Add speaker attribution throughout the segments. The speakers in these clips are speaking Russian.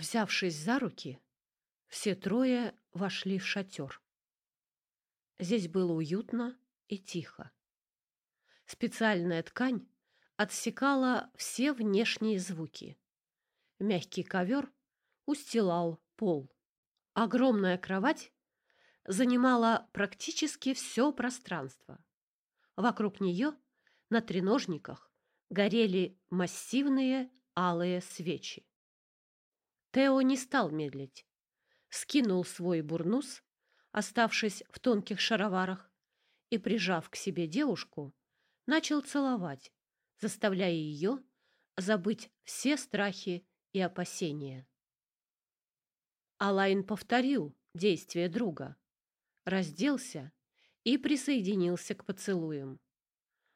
Speaker 1: Взявшись за руки, все трое вошли в шатер. Здесь было уютно и тихо. Специальная ткань отсекала все внешние звуки. Мягкий ковер устилал пол. Огромная кровать занимала практически все пространство. Вокруг нее на треножниках горели массивные алые свечи. Тео не стал медлить. Скинул свой бурнус, оставшись в тонких шароварах, и, прижав к себе девушку, начал целовать, заставляя ее забыть все страхи и опасения. Алайн повторил действие друга, разделся и присоединился к поцелуям.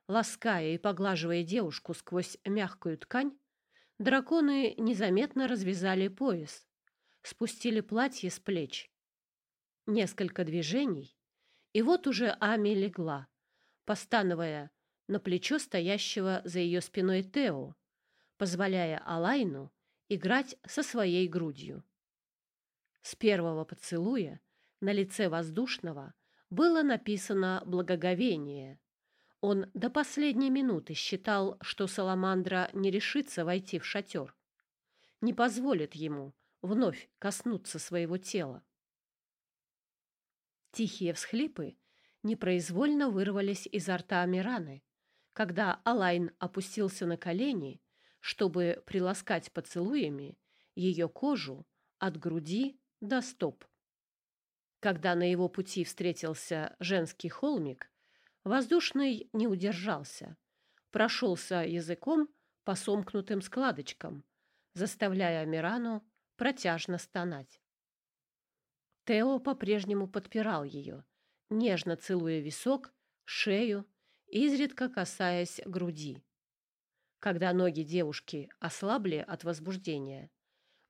Speaker 1: Лаская и поглаживая девушку сквозь мягкую ткань, драконы незаметно развязали пояс, спустили платье с плеч. Несколько движений, и вот уже Ами легла, постановая на плечо стоящего за ее спиной Тео, позволяя Алайну играть со своей грудью. С первого поцелуя на лице воздушного было написано благоговение. Он до последней минуты считал, что Саламандра не решится войти в шатер, не позволит ему вновь коснуться своего тела. Тихие всхлипы непроизвольно вырвались изо рта Амираны, когда Алайн опустился на колени, чтобы приласкать поцелуями ее кожу от груди до стоп. Когда на его пути встретился женский холмик, воздушный не удержался, прошелся языком по сомкнутым складочкам, заставляя Амирану протяжно стонать. Тео по-прежнему подпирал ее, нежно целуя висок, шею изредка касаясь груди. Когда ноги девушки ослабли от возбуждения,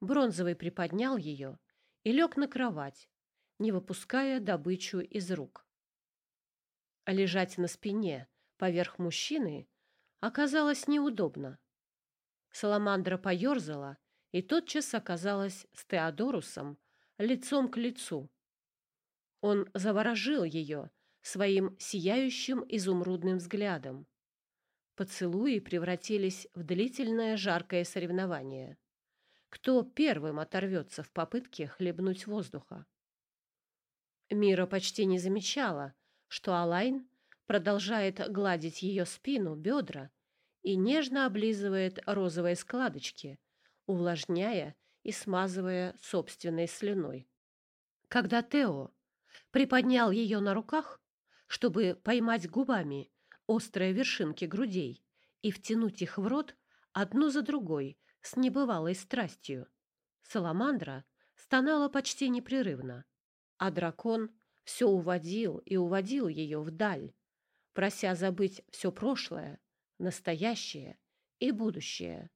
Speaker 1: Бронзовый приподнял ее и лег на кровать, не выпуская добычу из рук. Лежать на спине поверх мужчины оказалось неудобно. Саламандра поерзала и тотчас оказалась с Теодорусом лицом к лицу. Он заворожил ее, своим сияющим изумрудным взглядом. Поцелуи превратились в длительное жаркое соревнование. Кто первым оторвется в попытке хлебнуть воздуха? Мира почти не замечала, что Алайн продолжает гладить ее спину, бедра и нежно облизывает розовые складочки, увлажняя и смазывая собственной слюной. Когда Тео приподнял ее на руках, чтобы поймать губами острые вершинки грудей и втянуть их в рот одну за другой с небывалой страстью. Саламандра стонала почти непрерывно, а дракон все уводил и уводил ее вдаль, прося забыть все прошлое, настоящее и будущее,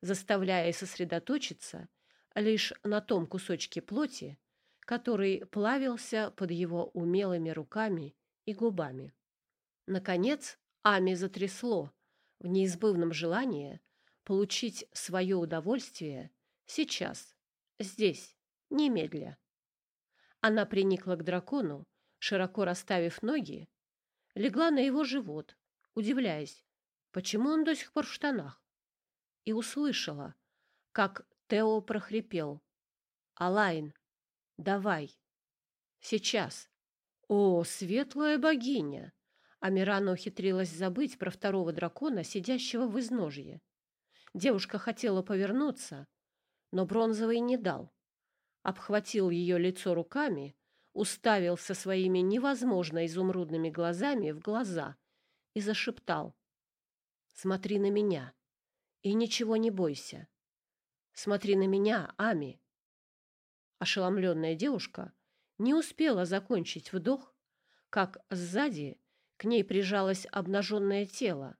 Speaker 1: заставляя сосредоточиться лишь на том кусочке плоти, который плавился под его умелыми руками и губами. Наконец, Ами затрясло в неизбывном желании получить свое удовольствие сейчас, здесь, немедля. Она приникла к дракону, широко расставив ноги, легла на его живот, удивляясь, почему он до сих пор в штанах, и услышала, как Тео прохрипел. «Алайн, давай, сейчас». О, светлая богиня! Амирана ухитрилась забыть про второго дракона, сидящего в изножье. Девушка хотела повернуться, но бронзовый не дал. Обхватил ее лицо руками, уставился своими невозможно изумрудными глазами в глаза и зашептал. «Смотри на меня и ничего не бойся. Смотри на меня, Ами». Ошеломленная девушка — не успела закончить вдох, как сзади к ней прижалось обнаженное тело.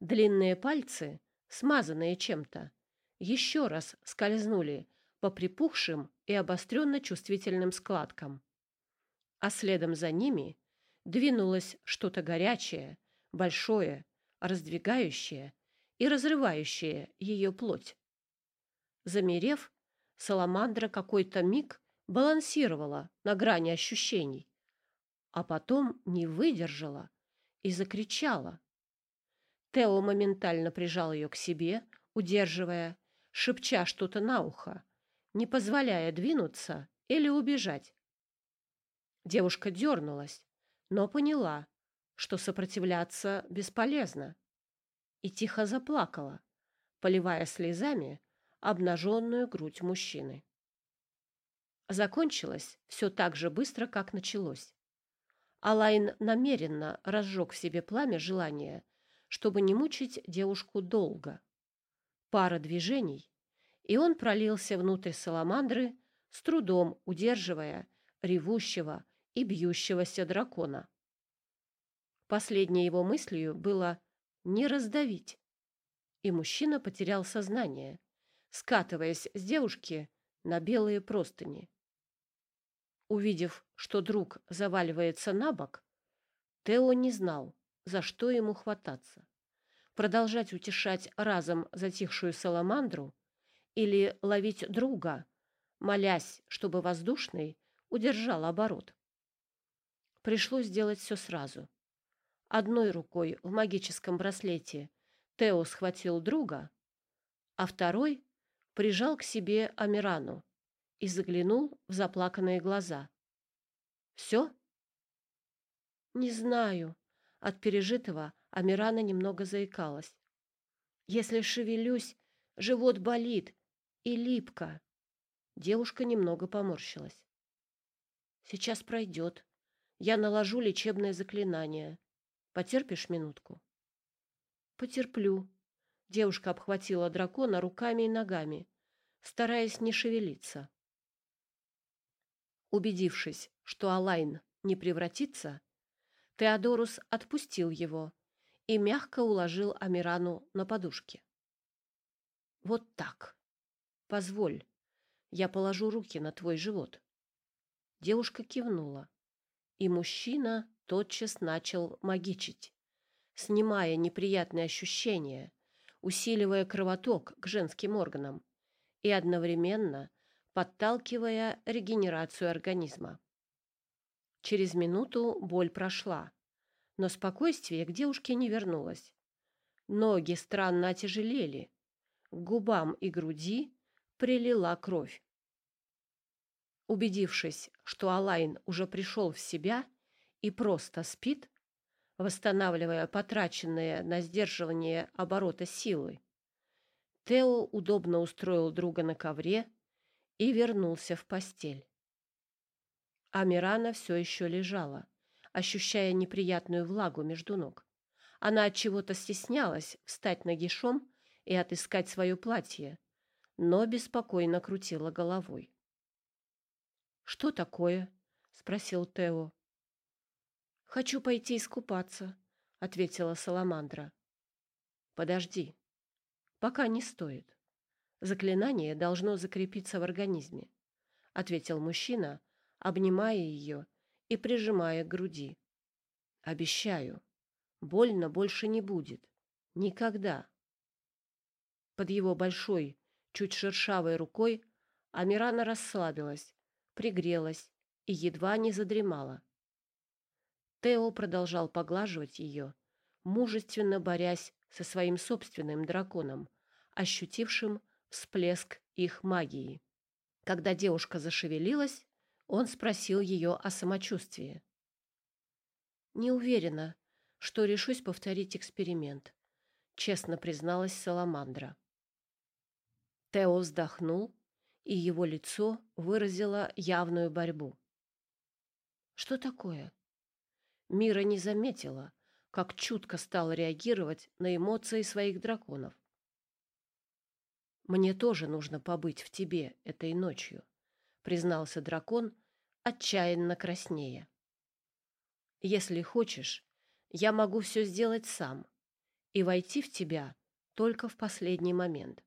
Speaker 1: Длинные пальцы, смазанные чем-то, еще раз скользнули по припухшим и обостренно чувствительным складкам. А следом за ними двинулось что-то горячее, большое, раздвигающее и разрывающее ее плоть. Замерев, Саламандра какой-то миг балансировала на грани ощущений, а потом не выдержала и закричала. Тео моментально прижал ее к себе, удерживая, шепча что-то на ухо, не позволяя двинуться или убежать. Девушка дернулась, но поняла, что сопротивляться бесполезно, и тихо заплакала, поливая слезами обнаженную грудь мужчины. Закончилось все так же быстро, как началось. Алайн намеренно разжег в себе пламя желания, чтобы не мучить девушку долго. Пара движений, и он пролился внутрь саламандры, с трудом удерживая ревущего и бьющегося дракона. Последней его мыслью было не раздавить, и мужчина потерял сознание, скатываясь с девушки на белые простыни. Увидев, что друг заваливается на бок, Тео не знал, за что ему хвататься. Продолжать утешать разом затихшую саламандру или ловить друга, молясь, чтобы воздушный удержал оборот. Пришлось сделать все сразу. Одной рукой в магическом браслете Тео схватил друга, а второй прижал к себе Амирану и заглянул в заплаканные глаза. «Все?» «Не знаю». От пережитого Амирана немного заикалась. «Если шевелюсь, живот болит и липко». Девушка немного поморщилась. «Сейчас пройдет. Я наложу лечебное заклинание. Потерпишь минутку?» «Потерплю». Девушка обхватила дракона руками и ногами, стараясь не шевелиться. Убедившись, что Алайн не превратится, Теодорус отпустил его и мягко уложил Амирану на подушке. «Вот так. Позволь, я положу руки на твой живот». Девушка кивнула, и мужчина тотчас начал магичить, снимая неприятные ощущения, усиливая кровоток к женским органам и одновременно подталкивая регенерацию организма. Через минуту боль прошла, но спокойствие к девушке не вернулось. Ноги странно отяжелели, к губам и груди прилила кровь. Убедившись, что Алайн уже пришел в себя и просто спит, восстанавливая потраченные на сдерживание оборота силы, Тео удобно устроил друга на ковре и вернулся в постель. Амирана все еще лежала, ощущая неприятную влагу между ног. Она от чего-то стеснялась встать нагишом и отыскать свое платье, но беспокойно крутила головой. «Что такое?» — спросил Тео. «Хочу пойти искупаться», — ответила Саламандра. «Подожди. Пока не стоит. Заклинание должно закрепиться в организме, ответил мужчина, обнимая ее и прижимая к груди. Обещаю, больно больше не будет. Никогда. Под его большой, чуть шершавой рукой Амирана расслабилась, пригрелась и едва не задремала. Тео продолжал поглаживать ее, мужественно борясь со своим собственным драконом, ощутившим всплеск их магии. Когда девушка зашевелилась, он спросил ее о самочувствии. «Не уверена, что решусь повторить эксперимент», — честно призналась Саламандра. Тео вздохнул, и его лицо выразило явную борьбу. «Что такое?» Мира не заметила, как чутко стал реагировать на эмоции своих драконов. «Мне тоже нужно побыть в тебе этой ночью», — признался дракон, отчаянно краснея. «Если хочешь, я могу все сделать сам и войти в тебя только в последний момент».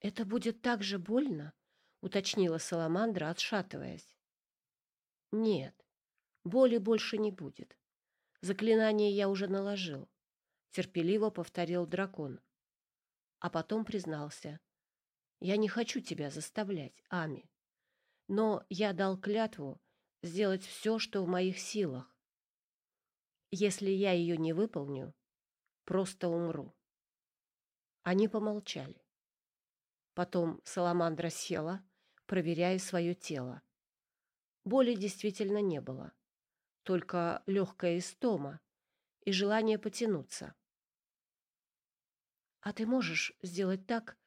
Speaker 1: «Это будет так же больно?» — уточнила Саламандра, отшатываясь. «Нет, боли больше не будет. Заклинание я уже наложил», — терпеливо повторил дракон а потом признался. Я не хочу тебя заставлять, Ами. Но я дал клятву сделать все, что в моих силах. Если я ее не выполню, просто умру. Они помолчали. Потом Саламандра села, проверяя свое тело. Боли действительно не было, только легкая истома и желание потянуться. «А ты можешь сделать так,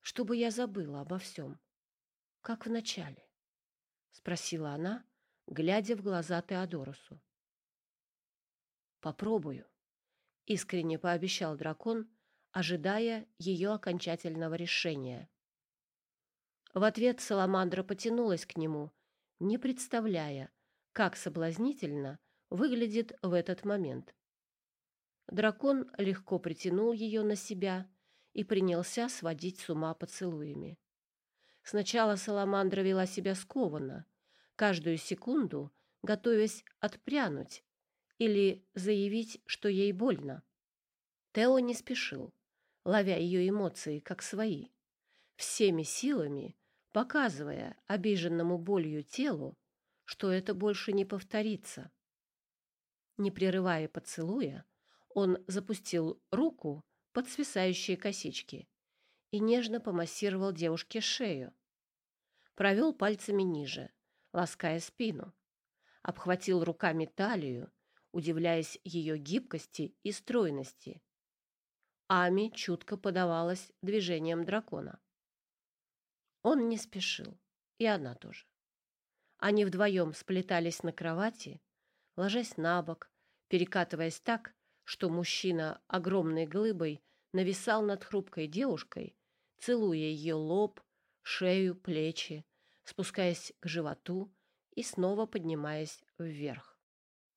Speaker 1: чтобы я забыла обо всем, как в начале?» — спросила она, глядя в глаза Теодорусу. «Попробую», — искренне пообещал дракон, ожидая ее окончательного решения. В ответ Саламандра потянулась к нему, не представляя, как соблазнительно выглядит в этот момент. Дракон легко притянул ее на себя и принялся сводить с ума поцелуями. Сначала Саламандра вела себя скованно, каждую секунду готовясь отпрянуть или заявить, что ей больно. Тео не спешил, ловя ее эмоции как свои, всеми силами показывая обиженному болью телу, что это больше не повторится. Не прерывая поцелуя, он запустил руку под свисающие косички и нежно помассировал девушке шею. Провел пальцами ниже, лаская спину. Обхватил руками талию, удивляясь ее гибкости и стройности. Ами чутко подавалась движением дракона. Он не спешил, и она тоже. Они вдвоем сплетались на кровати, ложась на бок, перекатываясь так, что мужчина огромной глыбой нависал над хрупкой девушкой, целуя ее лоб, шею, плечи, спускаясь к животу и снова поднимаясь вверх.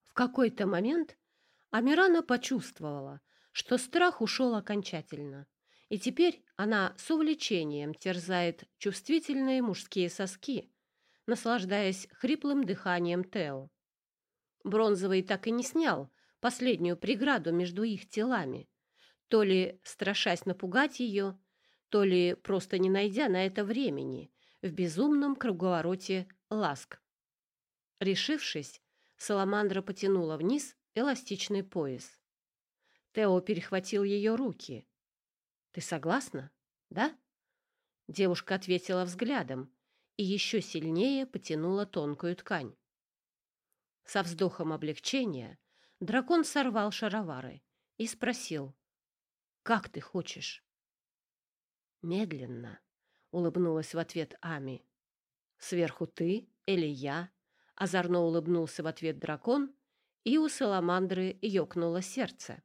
Speaker 1: В какой-то момент Амирана почувствовала, что страх ушел окончательно, и теперь она с увлечением терзает чувствительные мужские соски, наслаждаясь хриплым дыханием Тео. Бронзовый так и не снял последнюю преграду между их телами, то ли страшась напугать ее, то ли просто не найдя на это времени в безумном круговороте ласк. Решившись, Саламандра потянула вниз эластичный пояс. Тео перехватил ее руки, ты согласна? Да? Девушка ответила взглядом и еще сильнее потянула тонкую ткань. Со вздохом облегчения дракон сорвал шаровары и спросил, «Как ты хочешь?» «Медленно», — улыбнулась в ответ Ами. «Сверху ты или я?» — озорно улыбнулся в ответ дракон, и у саламандры ёкнуло сердце.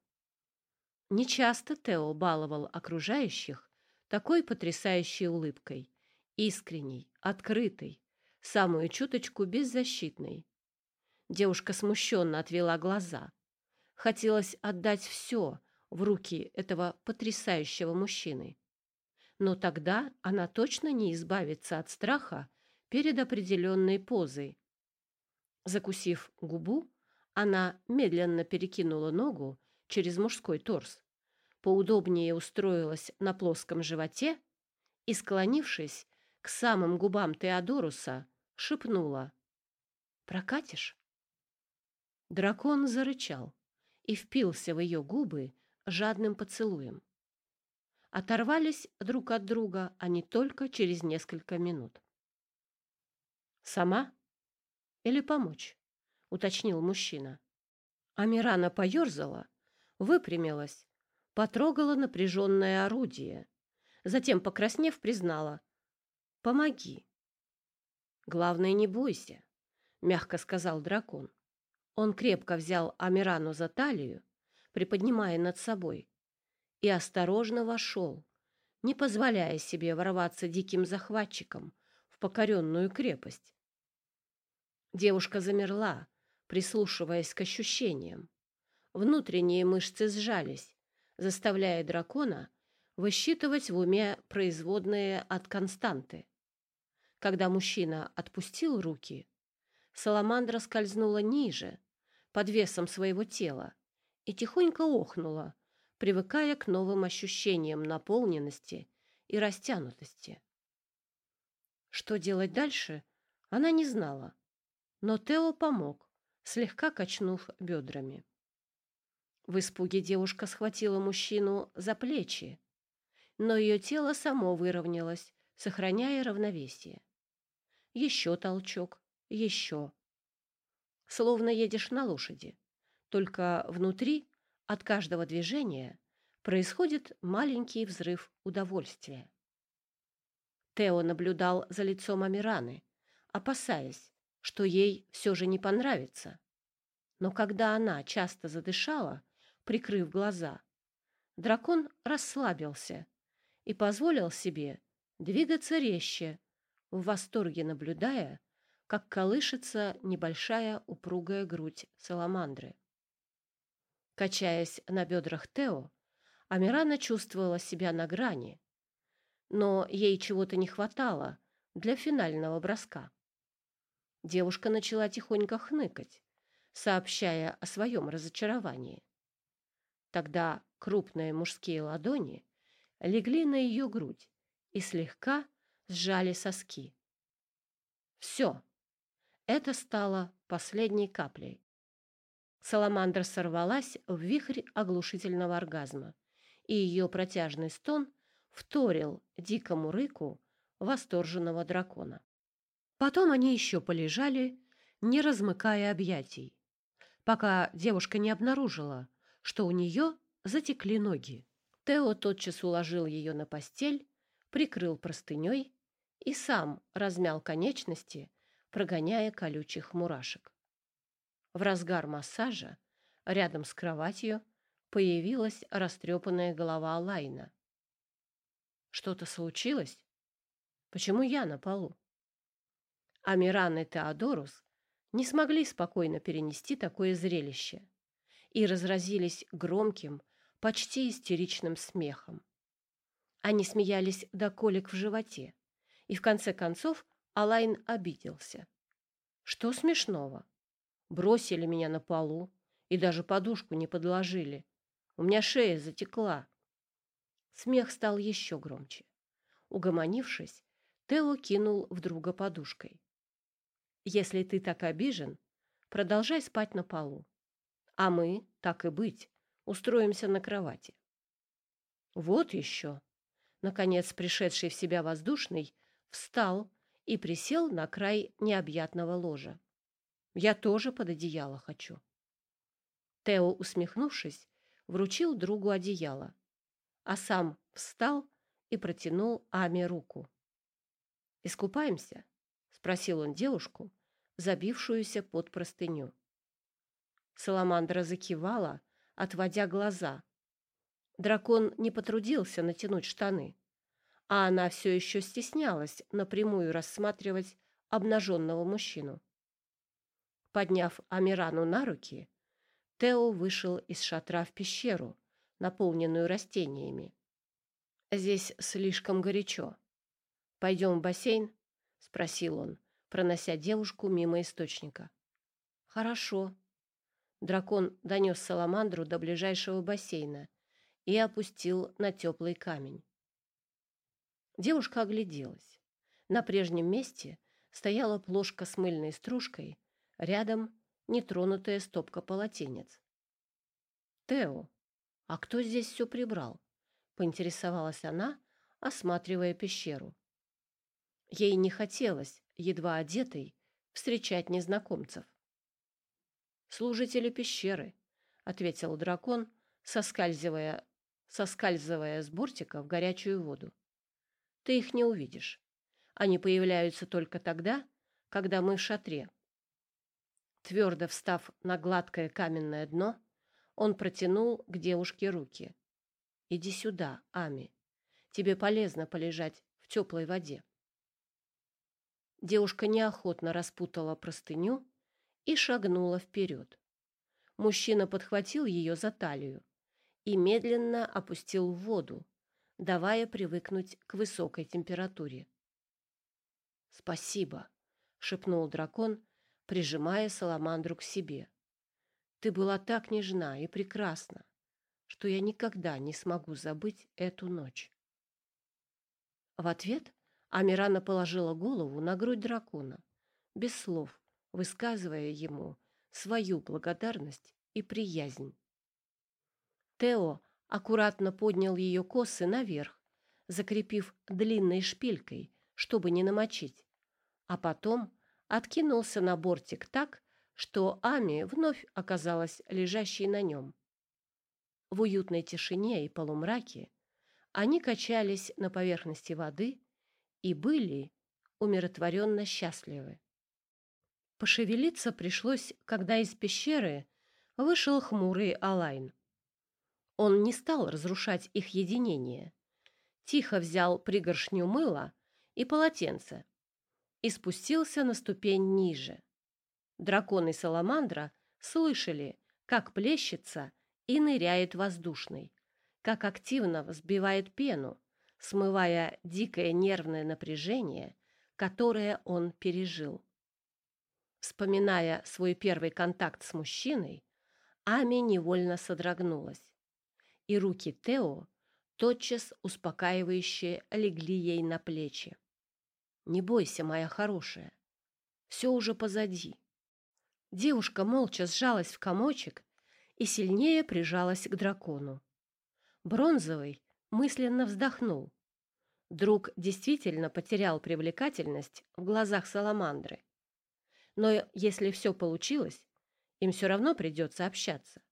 Speaker 1: Нечасто Тео баловал окружающих такой потрясающей улыбкой, искренней, открытой, самую чуточку беззащитной. Девушка смущенно отвела глаза. Хотелось отдать все в руки этого потрясающего мужчины. Но тогда она точно не избавится от страха перед определенной позой. Закусив губу, она медленно перекинула ногу через мужской торс, поудобнее устроилась на плоском животе и, склонившись к самым губам Теодоруса, шепнула «Прокатишь?». Дракон зарычал и впился в ее губы жадным поцелуем. Оторвались друг от друга они только через несколько минут. «Сама? Или помочь?» — уточнил мужчина. Амирана поерзала, выпрямилась, потрогала напряженное орудие, затем, покраснев, признала «Помоги». «Главное, не бойся», — мягко сказал дракон. Он крепко взял Амирану за талию, приподнимая над собой, и осторожно вошел, не позволяя себе ворваться диким захватчиком в покоренную крепость. Девушка замерла, прислушиваясь к ощущениям. Внутренние мышцы сжались, заставляя дракона высчитывать в уме производные от константы. Когда мужчина отпустил руки, Саламандра скользнула ниже, под весом своего тела, и тихонько охнула, привыкая к новым ощущениям наполненности и растянутости. Что делать дальше, она не знала. Но Тео помог, слегка качнув бедрами. В испуге девушка схватила мужчину за плечи, но ее тело само выровнялось, сохраняя равновесие. Еще толчок, еще. Словно едешь на лошади, только внутри от каждого движения происходит маленький взрыв удовольствия. Тео наблюдал за лицом Амираны, опасаясь, что ей все же не понравится. Но когда она часто задышала, прикрыв глаза, дракон расслабился и позволил себе двигаться резче, в восторге наблюдая, как колышется небольшая упругая грудь саламандры. Качаясь на бедрах Тео, Амирана чувствовала себя на грани, но ей чего-то не хватало для финального броска. Девушка начала тихонько хныкать, сообщая о своем разочаровании. Тогда крупные мужские ладони легли на ее грудь и слегка сжали соски. Все. Это стало последней каплей. Саламандра сорвалась в вихрь оглушительного оргазма, и ее протяжный стон вторил дикому рыку восторженного дракона. Потом они еще полежали, не размыкая объятий, пока девушка не обнаружила, что у нее затекли ноги. Тео тотчас уложил ее на постель, прикрыл простыней и сам размял конечности, прогоняя колючих мурашек. В разгар массажа рядом с кроватью появилась растрепанная голова Алайна. Что-то случилось? Почему я на полу? Амиран и Теодорус не смогли спокойно перенести такое зрелище и разразились громким, почти истеричным смехом. Они смеялись до колик в животе, и в конце концов Алайн обиделся. Что смешного? Бросили меня на полу и даже подушку не подложили. У меня шея затекла. Смех стал еще громче. Угомонившись, Тео кинул в друга подушкой. «Если ты так обижен, продолжай спать на полу. А мы, так и быть, устроимся на кровати». «Вот еще!» Наконец, пришедший в себя воздушный, встал и присел на край необъятного ложа. «Я тоже под одеяло хочу». Тео, усмехнувшись, вручил другу одеяло а сам встал и протянул Аме руку. «Искупаемся?» — спросил он девушку, забившуюся под простыню. Саламандра закивала, отводя глаза. Дракон не потрудился натянуть штаны, а она все еще стеснялась напрямую рассматривать обнаженного мужчину. Подняв Амирану на руки, Тео вышел из шатра в пещеру, наполненную растениями. Здесь слишком горячо. Пойдем в бассейн? спросил он, пронося девушку мимо источника. Хорошо. Дракон донес саламандру до ближайшего бассейна и опустил на теплый камень. Девушка огляделась. На прежнем месте стояла плошка с мыльной стружкой, рядом нетронутая стопка полотенец. «Тео, «А кто здесь все прибрал?» — поинтересовалась она, осматривая пещеру. Ей не хотелось, едва одетой, встречать незнакомцев. «Служители пещеры», — ответил дракон, соскальзывая, соскальзывая с бортика в горячую воду. «Ты их не увидишь. Они появляются только тогда, когда мы в шатре». Твердо встав на гладкое каменное дно, он протянул к девушке руки. «Иди сюда, Ами. Тебе полезно полежать в теплой воде». Девушка неохотно распутала простыню и шагнула вперед. Мужчина подхватил ее за талию и медленно опустил в воду, давая привыкнуть к высокой температуре. «Спасибо», — шепнул дракон, прижимая саламандру к себе. Ты была так нежна и прекрасна, что я никогда не смогу забыть эту ночь. В ответ Амирана положила голову на грудь дракона, без слов, высказывая ему свою благодарность и приязнь. Тео аккуратно поднял ее косы наверх, закрепив длинной шпилькой, чтобы не намочить, а потом откинулся на бортик так, что Ами вновь оказалась лежащей на нем. В уютной тишине и полумраке они качались на поверхности воды и были умиротворенно счастливы. Пошевелиться пришлось, когда из пещеры вышел хмурый Алайн. Он не стал разрушать их единение. Тихо взял пригоршню мыла и полотенце и спустился на ступень ниже. Дракон и Саламандра слышали, как плещется и ныряет воздушный, как активно взбивает пену, смывая дикое нервное напряжение, которое он пережил. Вспоминая свой первый контакт с мужчиной, Ами невольно содрогнулась, и руки Тео тотчас успокаивающе легли ей на плечи. «Не бойся, моя хорошая, все уже позади». Девушка молча сжалась в комочек и сильнее прижалась к дракону. Бронзовый мысленно вздохнул. Друг действительно потерял привлекательность в глазах Саламандры. Но если все получилось, им все равно придется общаться.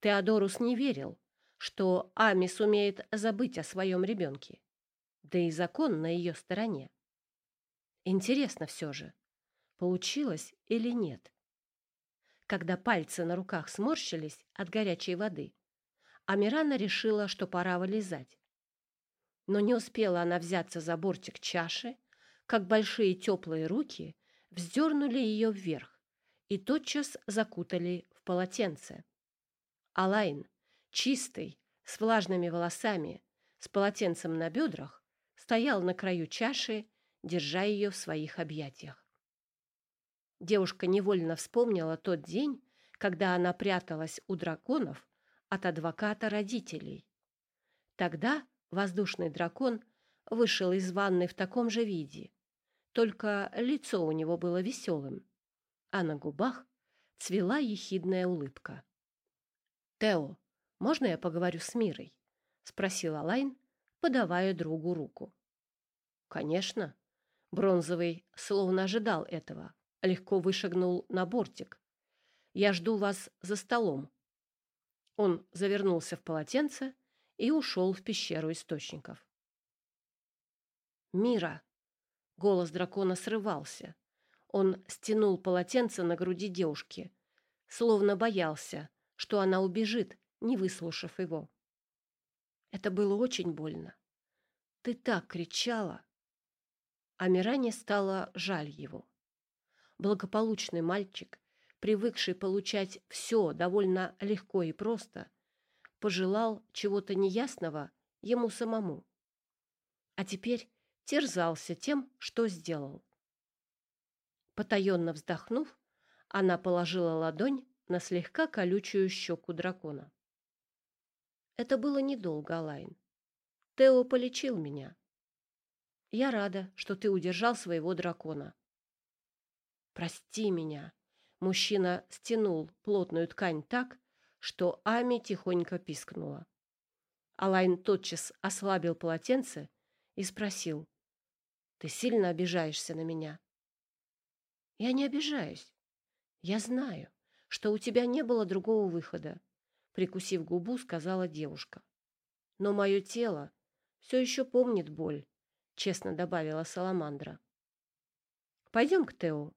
Speaker 1: Теодорус не верил, что Ами сумеет забыть о своем ребенке. Да и закон на ее стороне. Интересно все же, получилось или нет. Когда пальцы на руках сморщились от горячей воды, Амирана решила, что пора вылезать. Но не успела она взяться за бортик чаши, как большие теплые руки вздернули ее вверх и тотчас закутали в полотенце. Алайн, чистый, с влажными волосами, с полотенцем на бедрах, стоял на краю чаши, держа ее в своих объятиях. Девушка невольно вспомнила тот день, когда она пряталась у драконов от адвоката родителей. Тогда воздушный дракон вышел из ванны в таком же виде, только лицо у него было веселым, а на губах цвела ехидная улыбка. «Тео, можно я поговорю с Мирой?» — спросила Лайн, подавая другу руку. «Конечно». Бронзовый словно ожидал этого, легко вышагнул на бортик. «Я жду вас за столом». Он завернулся в полотенце и ушел в пещеру источников. «Мира!» Голос дракона срывался. Он стянул полотенце на груди девушки, словно боялся, что она убежит, не выслушав его. Это было очень больно. Ты так кричала. А Миране стало жаль его. Благополучный мальчик, привыкший получать все довольно легко и просто, пожелал чего-то неясного ему самому. А теперь терзался тем, что сделал. Потаенно вздохнув, она положила ладонь на слегка колючую щеку дракона. Это было недолго, Алайн. Тео полечил меня. Я рада, что ты удержал своего дракона. Прости меня. Мужчина стянул плотную ткань так, что Ами тихонько пискнула. Алайн тотчас ослабил полотенце и спросил: ты сильно обижаешься на меня. Я не обижаюсь. Я знаю, что у тебя не было другого выхода, прикусив губу, сказала девушка. Но мое тело все еще помнит боль, честно добавила Саламандра. Пойдем к Тео.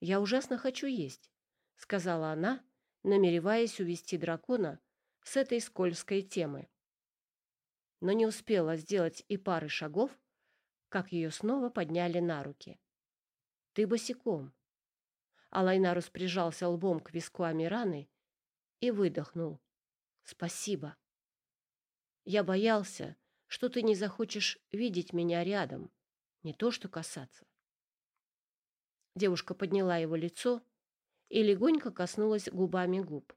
Speaker 1: Я ужасно хочу есть, сказала она, намереваясь увести дракона с этой скользкой темы. Но не успела сделать и пары шагов, как ее снова подняли на руки. «Ты босиком». Алайнарус прижался лбом к виску Амираны и выдохнул. «Спасибо. Я боялся, что ты не захочешь видеть меня рядом, не то что касаться». Девушка подняла его лицо и легонько коснулась губами губ.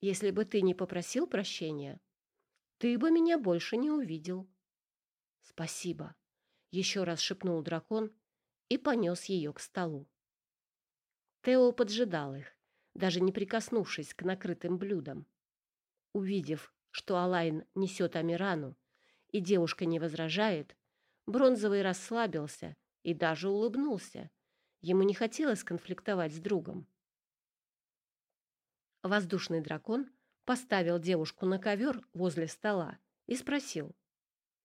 Speaker 1: «Если бы ты не попросил прощения, ты бы меня больше не увидел». «Спасибо», Еще раз шепнул дракон и понес ее к столу. Тео поджидал их, даже не прикоснувшись к накрытым блюдам. Увидев, что Алайн несет Амирану, и девушка не возражает, Бронзовый расслабился и даже улыбнулся. Ему не хотелось конфликтовать с другом. Воздушный дракон поставил девушку на ковер возле стола и спросил,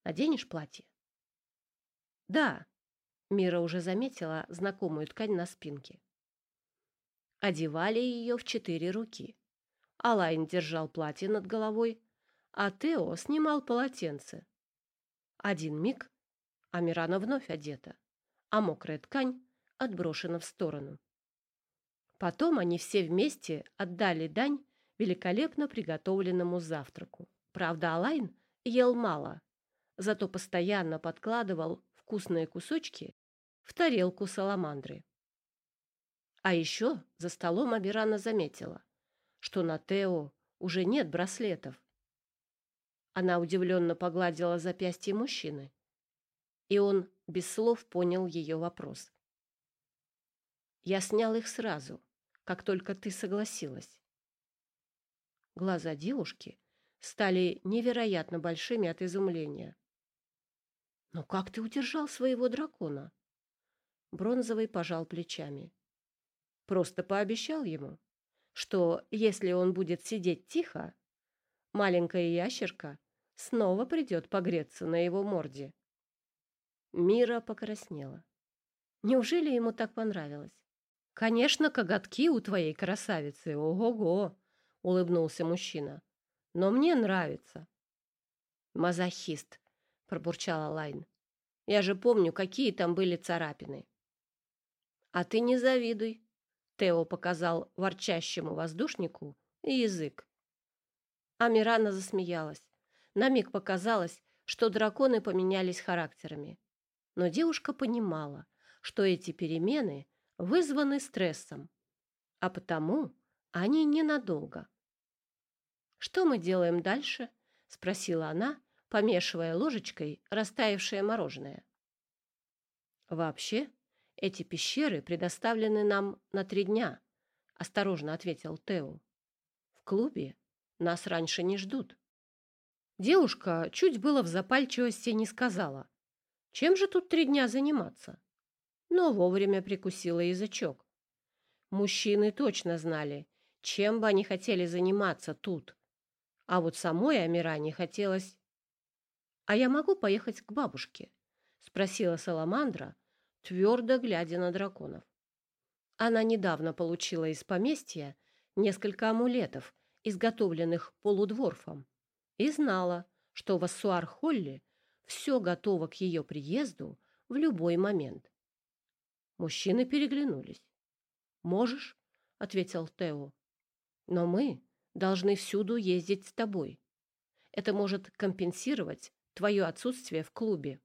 Speaker 1: «Наденешь платье?» «Да», — Мира уже заметила знакомую ткань на спинке. Одевали ее в четыре руки. Алайн держал платье над головой, а Тео снимал полотенце. Один миг, а Мирана вновь одета, а мокрая ткань отброшена в сторону. Потом они все вместе отдали дань великолепно приготовленному завтраку. Правда, Алайн ел мало, зато постоянно подкладывал вкусные кусочки в тарелку саламандры. А еще за столом Абирана заметила, что на Тео уже нет браслетов. Она удивленно погладила запястье мужчины, и он без слов понял ее вопрос. «Я снял их сразу, как только ты согласилась». Глаза девушки стали невероятно большими от изумления. «Но как ты удержал своего дракона?» Бронзовый пожал плечами. Просто пообещал ему, что если он будет сидеть тихо, маленькая ящерка снова придет погреться на его морде. Мира покраснела. Неужели ему так понравилось? Конечно, коготки у твоей красавицы, ого-го, улыбнулся мужчина. Но мне нравится. Мазохист, пробурчала Лайн. Я же помню, какие там были царапины. А ты не завидуй, Тео показал ворчащему воздушнику язык. Амирана засмеялась. На миг показалось, что драконы поменялись характерами. Но девушка понимала, что эти перемены вызваны стрессом, а потому они ненадолго. «Что мы делаем дальше?» — спросила она, помешивая ложечкой растаявшее мороженое. «Вообще, эти пещеры предоставлены нам на три дня, осторожно ответил Тео. В клубе нас раньше не ждут. Девушка чуть было в запальчивости не сказала. Чем же тут три дня заниматься? Но вовремя прикусила язычок. Мужчины точно знали, чем бы они хотели заниматься тут. А вот самой Амиране хотелось... «А я могу поехать к бабушке?» — спросила Саламандра, твердо глядя на драконов. Она недавно получила из поместья несколько амулетов, изготовленных полудворфом, и знала, что в Ассуар-Холле все готово к ее приезду в любой момент. Мужчины переглянулись. «Можешь?» — ответил Тео. «Но мы должны всюду ездить с тобой. Это может компенсировать твое отсутствие в клубе».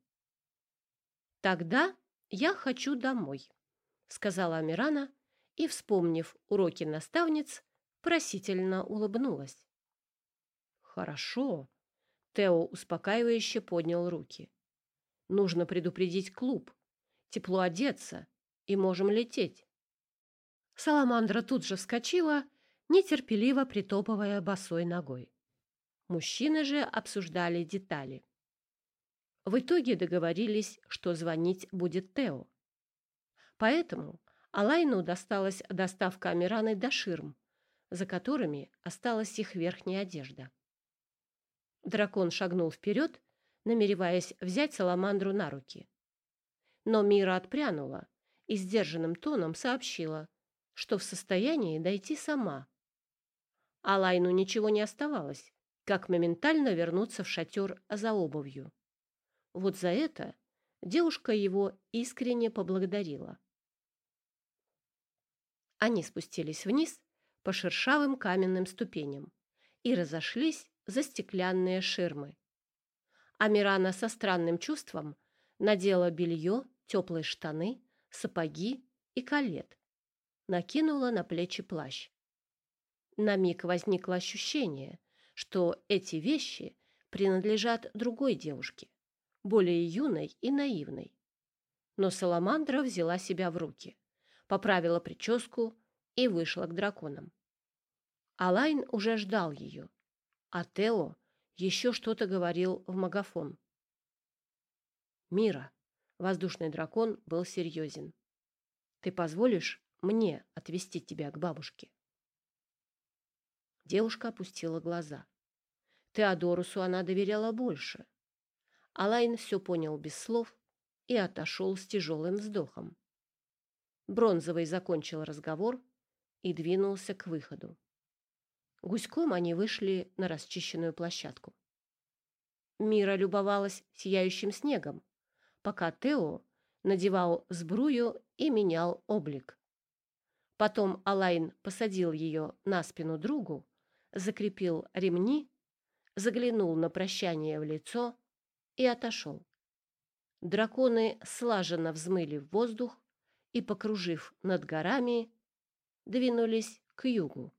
Speaker 1: «Тогда «Я хочу домой», — сказала Амирана и, вспомнив уроки наставниц, просительно улыбнулась. «Хорошо», — Тео успокаивающе поднял руки. «Нужно предупредить клуб, тепло одеться, и можем лететь». Саламандра тут же вскочила, нетерпеливо притопывая босой ногой. Мужчины же обсуждали детали. В итоге договорились, что звонить будет Тео. Поэтому Алайну досталась доставка Амираны до ширм, за которыми осталась их верхняя одежда. Дракон шагнул вперед, намереваясь взять Саламандру на руки. Но Мира отпрянула и сдержанным тоном сообщила, что в состоянии дойти сама. Алайну ничего не оставалось, как моментально вернуться в шатер за обувью. Вот за это девушка его искренне поблагодарила. Они спустились вниз по шершавым каменным ступеням и разошлись за стеклянные ширмы. Амирана со странным чувством надела белье, теплые штаны, сапоги и колет. Накинула на плечи плащ. На миг возникло ощущение, что эти вещи принадлежат другой девушке более юной и наивной. Но Саламандра взяла себя в руки, поправила прическу и вышла к драконам. Алайн уже ждал ее, а Тело еще что-то говорил в магафон. «Мира», — воздушный дракон был серьезен, — «ты позволишь мне отвезти тебя к бабушке?» Девушка опустила глаза. Теодорусу она доверяла больше. Алайн все понял без слов и отошел с тяжелым вздохом. Бронзовый закончил разговор и двинулся к выходу. Гуськом они вышли на расчищенную площадку. Мира любовалась сияющим снегом, пока Тео надевал сбрую и менял облик. Потом Алайн посадил ее на спину другу, закрепил ремни, заглянул на прощание в лицо и отошел. Драконы слаженно взмыли в воздух и, покружив над горами, двинулись к югу.